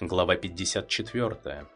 Глава 54.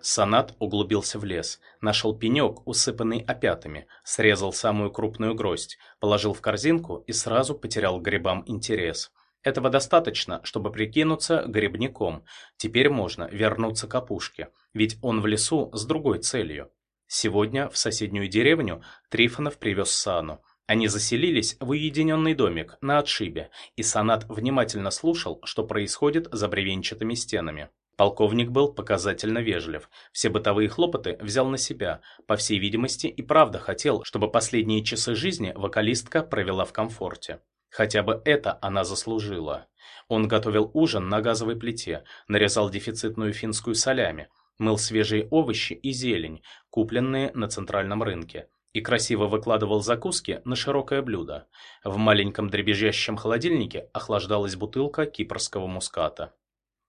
Санат углубился в лес, нашел пенек, усыпанный опятами, срезал самую крупную гроздь, положил в корзинку и сразу потерял грибам интерес. Этого достаточно, чтобы прикинуться грибником. Теперь можно вернуться к опушке, ведь он в лесу с другой целью. Сегодня в соседнюю деревню Трифонов привез Сану. Они заселились в уединенный домик на отшибе, и Санат внимательно слушал, что происходит за бревенчатыми стенами. Полковник был показательно вежлив. Все бытовые хлопоты взял на себя. По всей видимости, и правда хотел, чтобы последние часы жизни вокалистка провела в комфорте. Хотя бы это она заслужила. Он готовил ужин на газовой плите, нарезал дефицитную финскую солями, мыл свежие овощи и зелень, купленные на центральном рынке, и красиво выкладывал закуски на широкое блюдо. В маленьком дребезжащем холодильнике охлаждалась бутылка кипрского муската.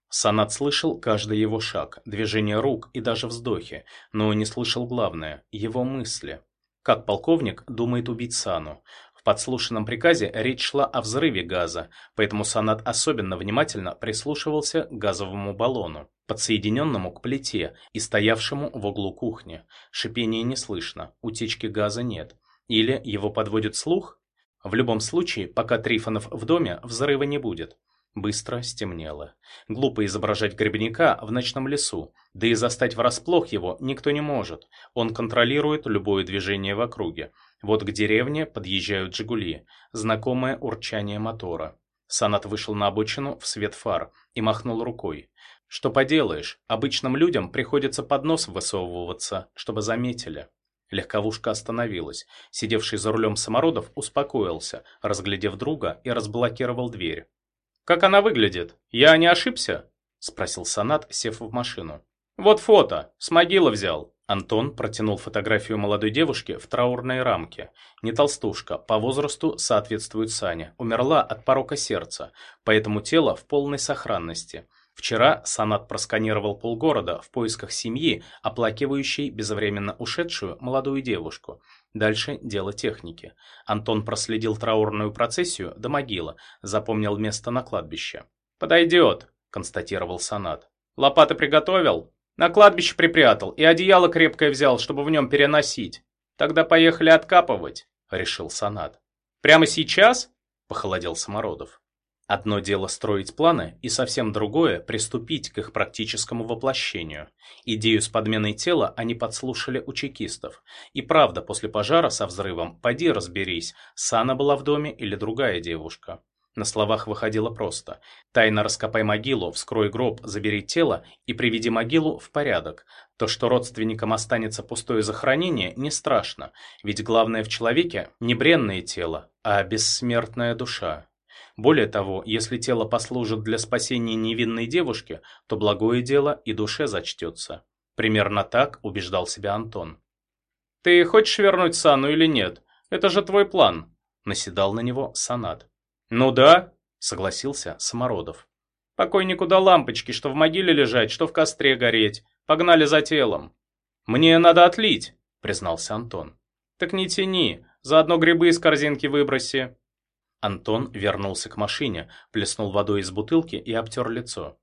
Санат слышал каждый его шаг, движение рук и даже вздохи, но не слышал главное – его мысли. Как полковник думает убить Сану? В подслушанном приказе речь шла о взрыве газа, поэтому Санат особенно внимательно прислушивался к газовому баллону, подсоединенному к плите и стоявшему в углу кухни. Шипения не слышно, утечки газа нет. Или его подводит слух? В любом случае, пока Трифонов в доме, взрыва не будет. Быстро стемнело. Глупо изображать грибника в ночном лесу, да и застать врасплох его никто не может. Он контролирует любое движение в округе. Вот к деревне подъезжают «Жигули», знакомое урчание мотора. Санат вышел на обочину в свет фар и махнул рукой. Что поделаешь, обычным людям приходится под нос высовываться, чтобы заметили. Легковушка остановилась. Сидевший за рулем самородов успокоился, разглядев друга и разблокировал дверь. «Как она выглядит? Я не ошибся?» – спросил Санат, сев в машину. «Вот фото, с могилы взял». Антон протянул фотографию молодой девушки в траурной рамке. Не толстушка, по возрасту соответствует Сане. Умерла от порока сердца, поэтому тело в полной сохранности. Вчера Санат просканировал полгорода в поисках семьи, оплакивающей безвременно ушедшую молодую девушку. Дальше дело техники. Антон проследил траурную процессию до могилы, запомнил место на кладбище. «Подойдет», — констатировал Санат. «Лопаты приготовил?» «На кладбище припрятал и одеяло крепкое взял, чтобы в нем переносить. Тогда поехали откапывать», — решил Санат. «Прямо сейчас?» — похолодел Самородов. Одно дело строить планы, и совсем другое – приступить к их практическому воплощению. Идею с подменой тела они подслушали у чекистов. И правда, после пожара со взрывом, поди разберись, Сана была в доме или другая девушка. На словах выходило просто. Тайно раскопай могилу, вскрой гроб, забери тело и приведи могилу в порядок. То, что родственникам останется пустое захоронение, не страшно, ведь главное в человеке не бренное тело, а бессмертная душа. Более того, если тело послужит для спасения невинной девушки, то благое дело и душе зачтется. Примерно так убеждал себя Антон. «Ты хочешь вернуть Сану или нет? Это же твой план», — наседал на него Санат. «Ну да», — согласился Самородов. «Покойнику до лампочки, что в могиле лежать, что в костре гореть. Погнали за телом». «Мне надо отлить», — признался Антон. «Так не тяни, заодно грибы из корзинки выброси», Антон вернулся к машине, плеснул водой из бутылки и обтер лицо.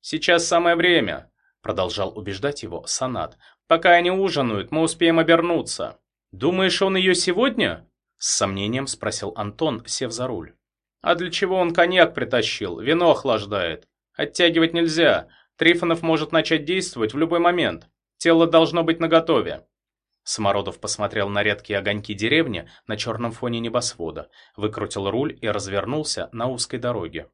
«Сейчас самое время», — продолжал убеждать его Санат. «Пока они ужинают, мы успеем обернуться». «Думаешь, он ее сегодня?» С сомнением спросил Антон, сев за руль. «А для чего он коньяк притащил? Вино охлаждает. Оттягивать нельзя. Трифонов может начать действовать в любой момент. Тело должно быть наготове». Самородов посмотрел на редкие огоньки деревни на черном фоне небосвода, выкрутил руль и развернулся на узкой дороге.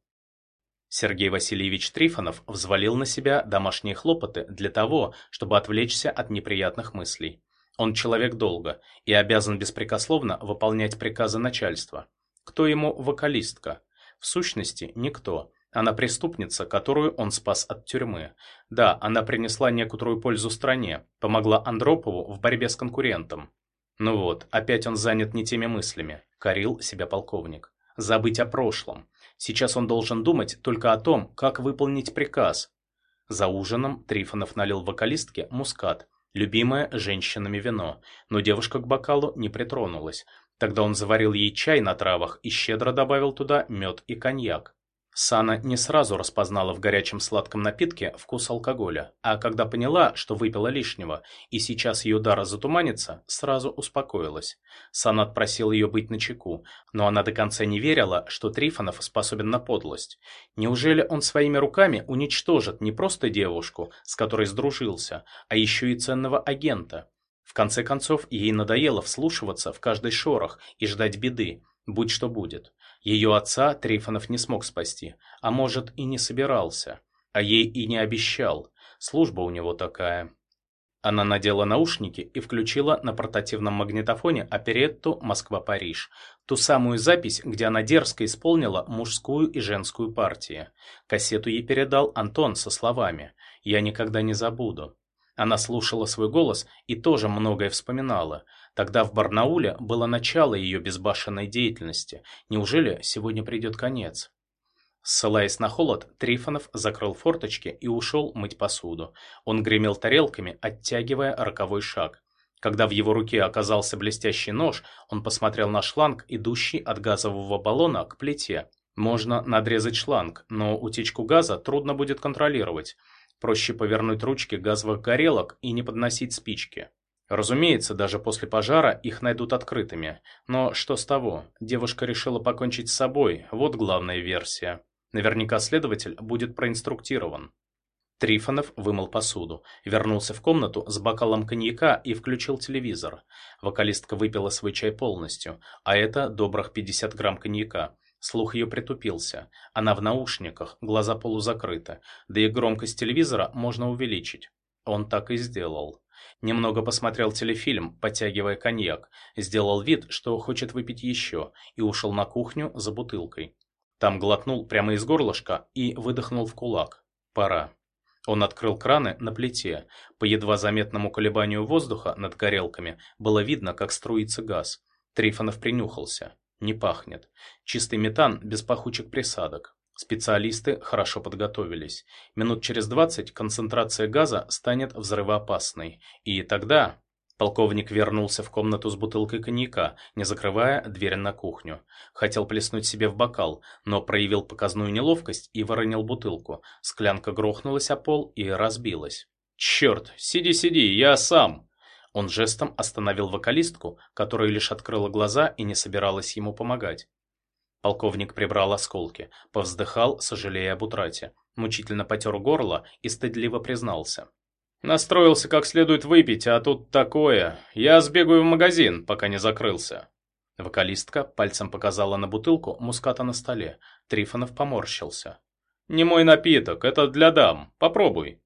Сергей Васильевич Трифонов взвалил на себя домашние хлопоты для того, чтобы отвлечься от неприятных мыслей. Он человек долго и обязан беспрекословно выполнять приказы начальства. Кто ему вокалистка? В сущности, никто. Она преступница, которую он спас от тюрьмы. Да, она принесла некоторую пользу стране, помогла Андропову в борьбе с конкурентом. Ну вот, опять он занят не теми мыслями, корил себя полковник. Забыть о прошлом. Сейчас он должен думать только о том, как выполнить приказ. За ужином Трифонов налил вокалистке мускат, любимое женщинами вино, но девушка к бокалу не притронулась. Тогда он заварил ей чай на травах и щедро добавил туда мед и коньяк. Сана не сразу распознала в горячем сладком напитке вкус алкоголя, а когда поняла, что выпила лишнего, и сейчас ее дара затуманится, сразу успокоилась. Санат просил ее быть начеку, но она до конца не верила, что Трифонов способен на подлость. Неужели он своими руками уничтожит не просто девушку, с которой сдружился, а еще и ценного агента? В конце концов, ей надоело вслушиваться в каждый шорох и ждать беды, будь что будет. Ее отца Трифонов не смог спасти, а может и не собирался, а ей и не обещал. Служба у него такая. Она надела наушники и включила на портативном магнитофоне оперетту «Москва-Париж», ту самую запись, где она дерзко исполнила мужскую и женскую партии. Кассету ей передал Антон со словами «Я никогда не забуду». Она слушала свой голос и тоже многое вспоминала. Тогда в Барнауле было начало ее безбашенной деятельности. Неужели сегодня придет конец? Ссылаясь на холод, Трифонов закрыл форточки и ушел мыть посуду. Он гремел тарелками, оттягивая роковой шаг. Когда в его руке оказался блестящий нож, он посмотрел на шланг, идущий от газового баллона к плите. Можно надрезать шланг, но утечку газа трудно будет контролировать. Проще повернуть ручки газовых горелок и не подносить спички. Разумеется, даже после пожара их найдут открытыми. Но что с того? Девушка решила покончить с собой, вот главная версия. Наверняка следователь будет проинструктирован. Трифонов вымыл посуду, вернулся в комнату с бокалом коньяка и включил телевизор. Вокалистка выпила свой чай полностью, а это добрых 50 грамм коньяка. Слух ее притупился. Она в наушниках, глаза полузакрыты, да и громкость телевизора можно увеличить. Он так и сделал. Немного посмотрел телефильм, подтягивая коньяк, сделал вид, что хочет выпить еще, и ушел на кухню за бутылкой. Там глотнул прямо из горлышка и выдохнул в кулак. Пора. Он открыл краны на плите. По едва заметному колебанию воздуха над горелками было видно, как струится газ. Трифонов принюхался. Не пахнет. Чистый метан без пахучих присадок. Специалисты хорошо подготовились. Минут через 20 концентрация газа станет взрывоопасной. И тогда... Полковник вернулся в комнату с бутылкой коньяка, не закрывая дверь на кухню. Хотел плеснуть себе в бокал, но проявил показную неловкость и выронил бутылку. Склянка грохнулась о пол и разбилась. «Черт, сиди-сиди, я сам!» Он жестом остановил вокалистку, которая лишь открыла глаза и не собиралась ему помогать. Полковник прибрал осколки, повздыхал, сожалея об утрате, мучительно потер горло и стыдливо признался. «Настроился как следует выпить, а тут такое. Я сбегаю в магазин, пока не закрылся». Вокалистка пальцем показала на бутылку муската на столе. Трифонов поморщился. «Не мой напиток, это для дам. Попробуй».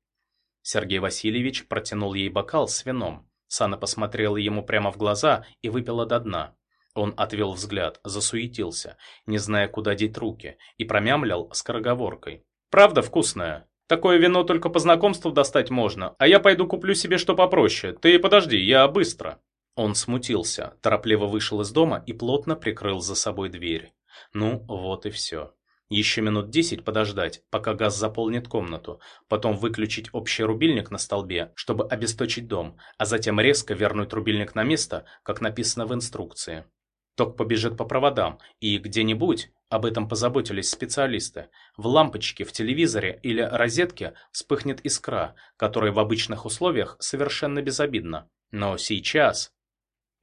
Сергей Васильевич протянул ей бокал с вином. Сана посмотрела ему прямо в глаза и выпила до дна. Он отвел взгляд, засуетился, не зная, куда деть руки, и промямлял скороговоркой. «Правда вкусное? Такое вино только по знакомству достать можно, а я пойду куплю себе что попроще. Ты подожди, я быстро». Он смутился, торопливо вышел из дома и плотно прикрыл за собой дверь. Ну, вот и все. Еще минут десять подождать, пока газ заполнит комнату, потом выключить общий рубильник на столбе, чтобы обесточить дом, а затем резко вернуть рубильник на место, как написано в инструкции. Ток побежит по проводам, и где-нибудь, об этом позаботились специалисты, в лампочке в телевизоре или розетке вспыхнет искра, которая в обычных условиях совершенно безобидна. Но сейчас...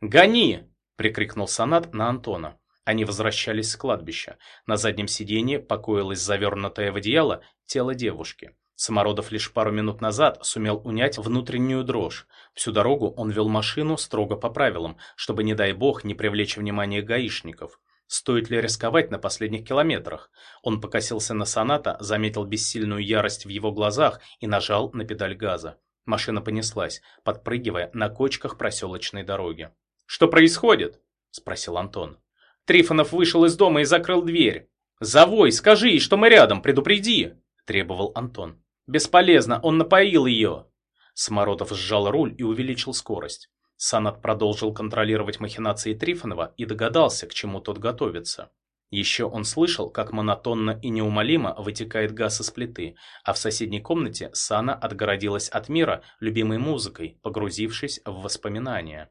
«Гони!» – прикрикнул Санат на Антона. Они возвращались с кладбища. На заднем сиденье покоилось завернутое в одеяло тело девушки. Самородов лишь пару минут назад сумел унять внутреннюю дрожь. Всю дорогу он вел машину строго по правилам, чтобы, не дай бог, не привлечь внимание гаишников. Стоит ли рисковать на последних километрах? Он покосился на соната, заметил бессильную ярость в его глазах и нажал на педаль газа. Машина понеслась, подпрыгивая на кочках проселочной дороги. «Что происходит?» – спросил Антон. Трифонов вышел из дома и закрыл дверь. «Завой, скажи что мы рядом, предупреди!» – требовал Антон. «Бесполезно, он напоил ее!» Смородов сжал руль и увеличил скорость. Санат продолжил контролировать махинации Трифонова и догадался, к чему тот готовится. Еще он слышал, как монотонно и неумолимо вытекает газ из плиты, а в соседней комнате Сана отгородилась от мира любимой музыкой, погрузившись в воспоминания.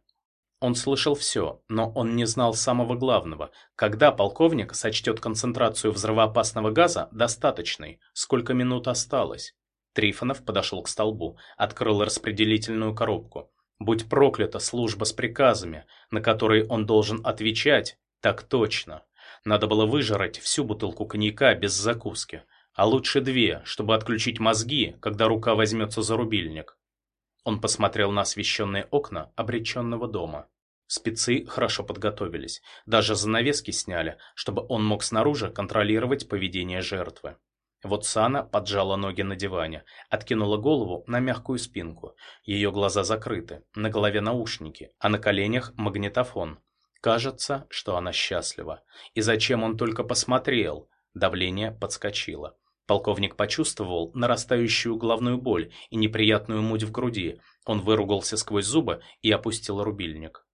Он слышал все, но он не знал самого главного. Когда полковник сочтет концентрацию взрывоопасного газа достаточной, сколько минут осталось? Трифонов подошел к столбу, открыл распределительную коробку. Будь проклята служба с приказами, на которые он должен отвечать, так точно. Надо было выжрать всю бутылку коньяка без закуски, а лучше две, чтобы отключить мозги, когда рука возьмется за рубильник. Он посмотрел на освещенные окна обреченного дома. Спецы хорошо подготовились, даже занавески сняли, чтобы он мог снаружи контролировать поведение жертвы. Вот Сана поджала ноги на диване, откинула голову на мягкую спинку. Ее глаза закрыты, на голове наушники, а на коленях магнитофон. Кажется, что она счастлива. И зачем он только посмотрел? Давление подскочило. Полковник почувствовал нарастающую головную боль и неприятную муть в груди. Он выругался сквозь зубы и опустил рубильник.